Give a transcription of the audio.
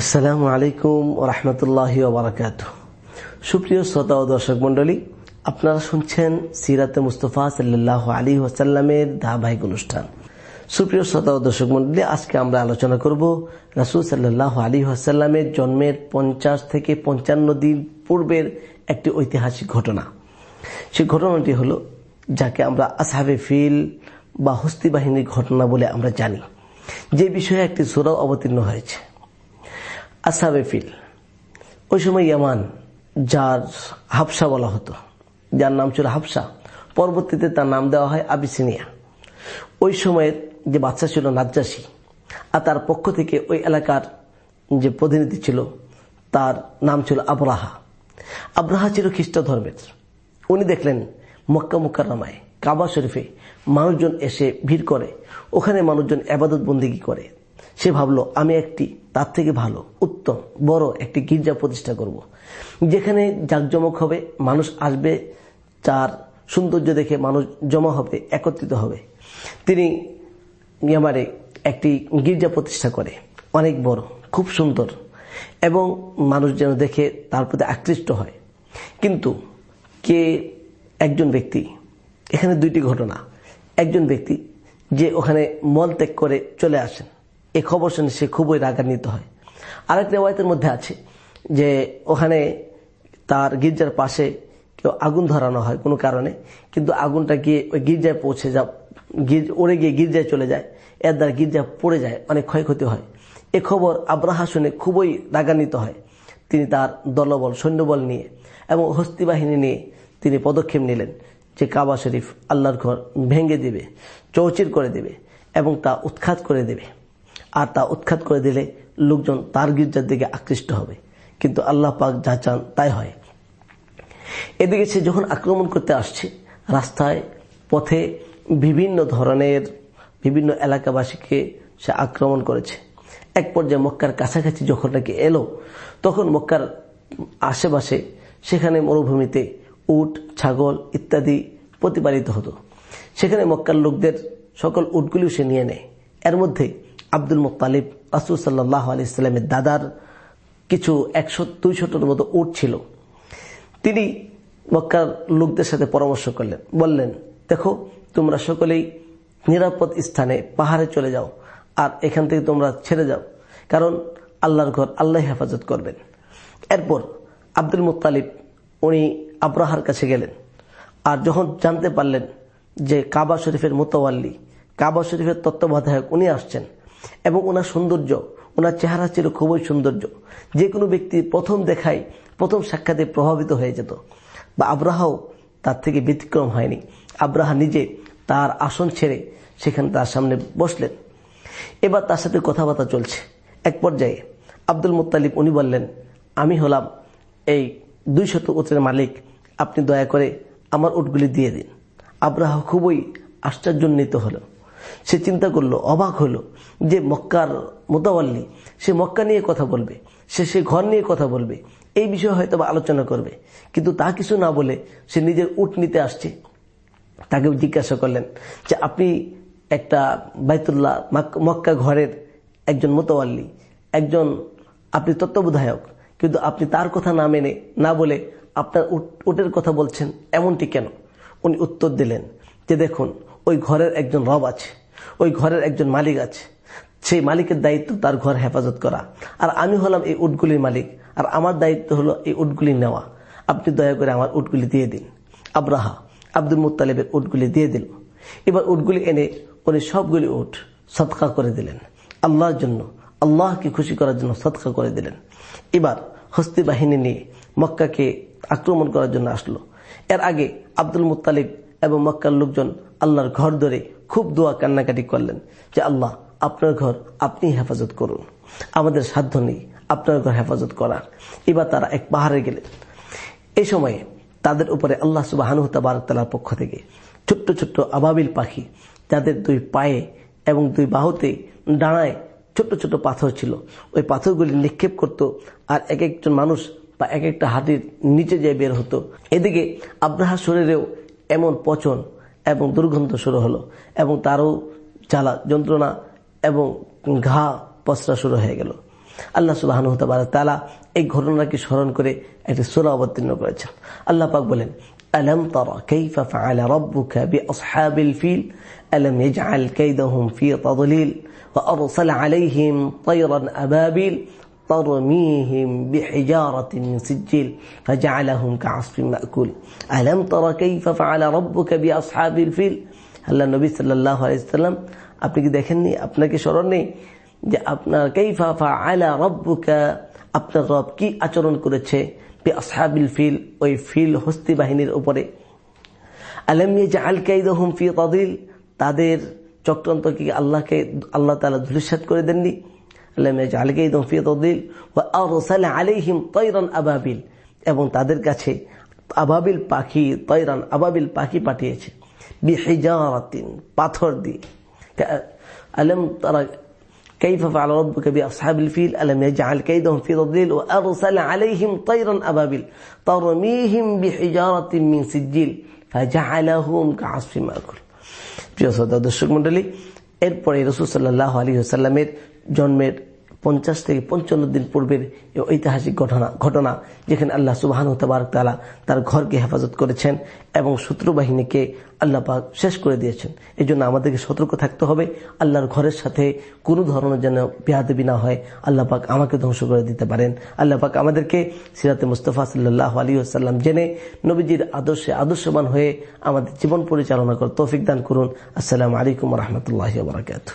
আসসালামু আলাইকুম রহমতুল্লাহ বারাকাত সুপ্রিয় শ্রোতা ও দর্শক মন্ডলী আপনারা শুনছেন সিরাতে মুস্তফা সাল্লাহ আলী ওসাল্লামের ধারাবাহিক অনুষ্ঠান। সুপ্রিয় শ্রোতা ও দর্শক মন্ডলী আজকে আমরা আলোচনা করব রাসুল সাল্লাহ আলী ওসাল্লামের জন্মের পঞ্চাশ থেকে পঞ্চান্ন দিন পূর্বের একটি ঐতিহাসিক ঘটনা। সেই ঘটনাটি হল, যাকে আমরা আসহাবে ফিল বা হস্তি বাহিনীর ঘটনা বলে আমরা জানি। যে বিষয়ে একটি সুরাও অবতীর্ণ হয়েছে। আসাবে ফিল। ওই সময় ইয়ামান যার হাফসা বলা হতো। যার নাম ছিল হাফসা। পরবর্তীতে তার নাম দেওয়া হয় আবিসিনিয়া। ওই সময়ের যে বাচ্চা ছিল নাজ্জাসী, আর তার পক্ষ থেকে ওই এলাকার যে প্রতিনিধি ছিল, তার নাম ছিল আবরাহা। আব্রাহা ছিল খ্রিস্ট ধর্মের উনি দেখলেন মক্কা মুকারনামায় কাবা শরীফে মানুষজন এসে ভিড় করে। ওখানে মানুষজন আবাদত বন্দিগি করে। সে ভাবলো, আমি একটি, তার থেকে ভালো, উত্তম, বড় একটি গির্জা প্রতিষ্ঠা করব। যেখানে জাকজমক হবে, মানুষ আসবে, চার সৌন্দর্য দেখে মানুষ জমা হবে, একত্রিত হবে। তিনি ইয়ামারে একটি গির্জা প্রতিষ্ঠা করে। অনেক বড়, খুব সুন্দর এবং মানুষ যেন দেখে তার প্রতি আকৃষ্ট হয়। কিন্তু কে একজন ব্যক্তি, এখানে দুইটি ঘটনা। একজন ব্যক্তি যে ওখানে মল ত্যাগ করে চলে আসেন। এ খবর শুনে সে খুবই রাগান্বিত হয়। আরেক রেওয়ায়তের মধ্যে আছে যে ওখানে তার গির্জার পাশে কেউ আগুন ধরানো হয় কোনো কারণে, কিন্তু আগুনটা গিয়ে ওই গির্জায় পৌঁছে যা উড়ে গিয়ে গির্জায় চলে যায়, এর দ্বারা গির্জা পড়ে যায়, অনেক ক্ষয়ক্ষতি হয়। এ খবর আব্রাহা শুনে খুবই রাগান্বিত হয়। তিনি তার দলবল, সৈন্যবল নিয়ে এবং হস্তি বাহিনী নিয়ে তিনি পদক্ষেপ নিলেন যে কাবা শরীফ আল্লাহর ঘর ভেঙে দেবে, চৌচির করে দেবে এবং তা উৎখাত করে দেবে। আর তা উৎখাত করে দিলে লোকজন তার গির্জার দিকে আকৃষ্ট হবে। কিন্তু আল্লাহ পাক যা চান তাই হয়। এদিকে সে যখন আক্রমণ করতে আসছে, রাস্তায় পথে বিভিন্ন ধরনের বিভিন্ন এলাকাবাসীকে সে আক্রমণ করেছে। এক পর্যায়ে মক্কার কাছাকাছি যখন নাকি এলো, তখন মক্কার আশেপাশে সেখানে মরুভূমিতে উট, ছাগল ইত্যাদি প্রতিপালিত হতো। সেখানে মক্কার লোকদের সকল উটগুলিও সে নিয়ে নেয়। এর মধ্যে আব্দুল মুতালিব রাসুল সাল্লাহ আলি ইসলামের দাদার কিছু একশো, দুইশোটার মতো উট ছিল। তিনি মক্কার লোকদের সাথে পরামর্শ করলেন, বললেন, দেখো, তোমরা সকলেই নিরাপদ স্থানে পাহাড়ে চলে যাও আর এখান থেকে তোমরা ছেড়ে যাও, কারণ আল্লাহর ঘর আল্লাহ হেফাজত করবেন। এরপর আব্দুল মুতালিব উনি আব্রাহার কাছে গেলেন আর যখন জানতে পারলেন যে কাবা শরীফের মোতাল্লি কাবা শরীফের তত্ত্বাবধায়ক উনি আসছেন এবং ওনার সৌন্দর্য, ওনার চেহারা ছিল খুবই সৌন্দর্য। যে কোনো ব্যক্তি প্রথম দেখায়, প্রথম সাক্ষাতে প্রভাবিত হয়ে যেত। বা আব্রাহাও তার থেকে ব্যতিক্রম হয়নি। আব্রাহা নিজে তার আসন ছেড়ে সেখানে তার সামনে বসলেন। এবার তার সাথে কথাবার্তা চলছে। এক পর্যায়ে আব্দুল মুতালিব উনি বললেন, আমি হলাম এই দুই শত উটের মালিক। আপনি দয়া করে আমার উটগুলি দিয়ে দিন। আব্রাহ খুবই আশ্চর্যান্বিত হলো সে চিন্তা করল, অবাক হলো যে মক্কার মোতাবাল্লি, সে মক্কা নিয়ে কথা বলবে, সে সে ঘর নিয়ে কথা বলবে, এই বিষয়ে হয়তো আলোচনা করবে। কিন্তু তা কিছু না বলে সে নিজের উট নিতে আসছে। তাকে জিজ্ঞাসা করলেন যে, আপনি একটা বাইতুল্লাহ মক্কা ঘরের একজন মোতাবাল্লি, একজন আপনি তত্ত্বাবধায়ক, কিন্তু আপনি তার কথা না মেনে, না বলে আপনার উটের কথা বলছেন, এমনটি কেন? উনি উত্তর দিলেন যে, দেখুন ওই ঘরের একজন রব আছে, ওই ঘরের একজন মালিক আছে। সেই মালিকের দায়িত্ব তার ঘর হেফাজত করা। আর আমি হলাম এই উটগুলির মালিক, আর আমার দায়িত্ব হলো এই উটগুলি নেওয়া। আপনি দয়া করে আমার উটগুলি দিয়ে দিন। আব্রাহা আব্দুল মুতালিবের উটগুলি দিয়ে দিল। এবার উটগুলি এনে উনি সবগুলি উঠ সৎকা করে দিলেন। আল্লাহর জন্য, আল্লাহকে খুশি করার জন্য সৎকা করে দিলেন। এবার হস্তি বাহিনী নিয়ে মক্কাকে আক্রমণ করার জন্য আসলো। এর আগে আব্দুল মুতালিব এবং মক্কার লোকজন আল্লাহর ঘর ধরে খুব দোয়া কান্নাকাটি করলেন যে, আল্লাহ, আপনার ঘর আপনি হেফাজত করুন। আমাদের সাধ্য নেই আপনার ঘর হেফাজত করার। এবার তারা এক পাহাড়ে গেলেন। এই সময়ে তাদের উপরে আল্লাহ সুবাহানুতালার পক্ষ থেকে ছোট্ট ছোট্ট আবাবিল পাখি, যাদের দুই পায়ে এবং দুই বাহুতে ডানায় ছোট্ট ছোট্ট পাথর ছিল, ওই পাথরগুলি নিক্ষেপ করত আর এক একজন মানুষ বা এক একটা হাতির নিচে যেয়ে বের হতো। এদিকে আব্রাহার শরীরেও এমন পচন এবং দুর্গন্ধ শুরু হলো এবং তারও জ্বালা যন্ত্রণা এবং ঘা পচরা শুরু হয়ে গেল আল্লাহ সুবাহ তালা এই ঘটনাকে স্মরণ করে একটি সুরা অবতীর্ণ করেছেন আল্লাহ পাক বলেন ألم تر كيف فعل ربك بأصحاب الفيل ألم يجعل كيدهم في تضليل وأرسل عليهم طيرا أبابيل ترميهم بحجارة من سجيل فجعلهم كعصف مأكول ألم تر كيف فعل ربك بأصحاب الفيل আল্লাহ নবী সাল্লাহ আলাইসাল্লাম আপনি কি দেখেননি আপনাকে স্মরণ নেই যে আপনার কেইফা ফা আলা রব্বুকা আপনার রব কি আচরণ করেছে আসহাবিল ফিল ওই ফিল হস্তি বাহিনীর উপরে আলমিয়ে যে আল কাইদহম ফি তদিল তাদের চক্রান্ত কি আল্লাহকে আল্লাহ তালা ধুলিসাত করে দেননি আল্লাহ আল কাইদহম ফি তদিল আলাইহিম তৈরন আবাবিল এবং তাদের কাছে আবাবিল পাখি তৈরান আবাবিল পাখি পাঠিয়েছে বিহিজারাতিন পাথর দিয়ে আলম তারা كيف فعل ربك بأصحاب الفيل ألم يجعل كيدهم في تضليل وأرسل عليهم طيرا أبابيل ترميهم بحجارة من سجيل فجعلهم كعصف مأكل প্রিয় শ্রদ্ধা দর্শক মন্ডলী এরপরে রসুল সাল্লাহ আলী সাল্লামের জন্মের পঞ্চাশ থেকে পঞ্চান্ন দিন পূর্বের ঐতিহাসিক ঘটনা ঘটনা যেখানে আল্লাহ সুবাহান তালা তার ঘরকে হেফাজত করেছেন এবং শত্রু বাহিনীকে আল্লাহ পাক শেষ করে দিয়েছেন। এই জন্য আমাদেরকে সতর্ক থাকতে হবে। আল্লাহর ঘরের সাথে কোনো ধরনের যেন বেহাদেবী না হয়, আল্লাহ পাক আমাকে ধ্বংস করে দিতে পারেন। আল্লাহ পাক আমাদেরকে সিরাতে মুস্তফা সাল্লাহ আলী আসাল্লাম জেনে নবীজির আদর্শে আদর্শবান হয়ে আমাদের জীবন পরিচালনা করে তৌফিক দান করুন। আসসালামু আলাইকুম রহমতুল্লাহ বারকাত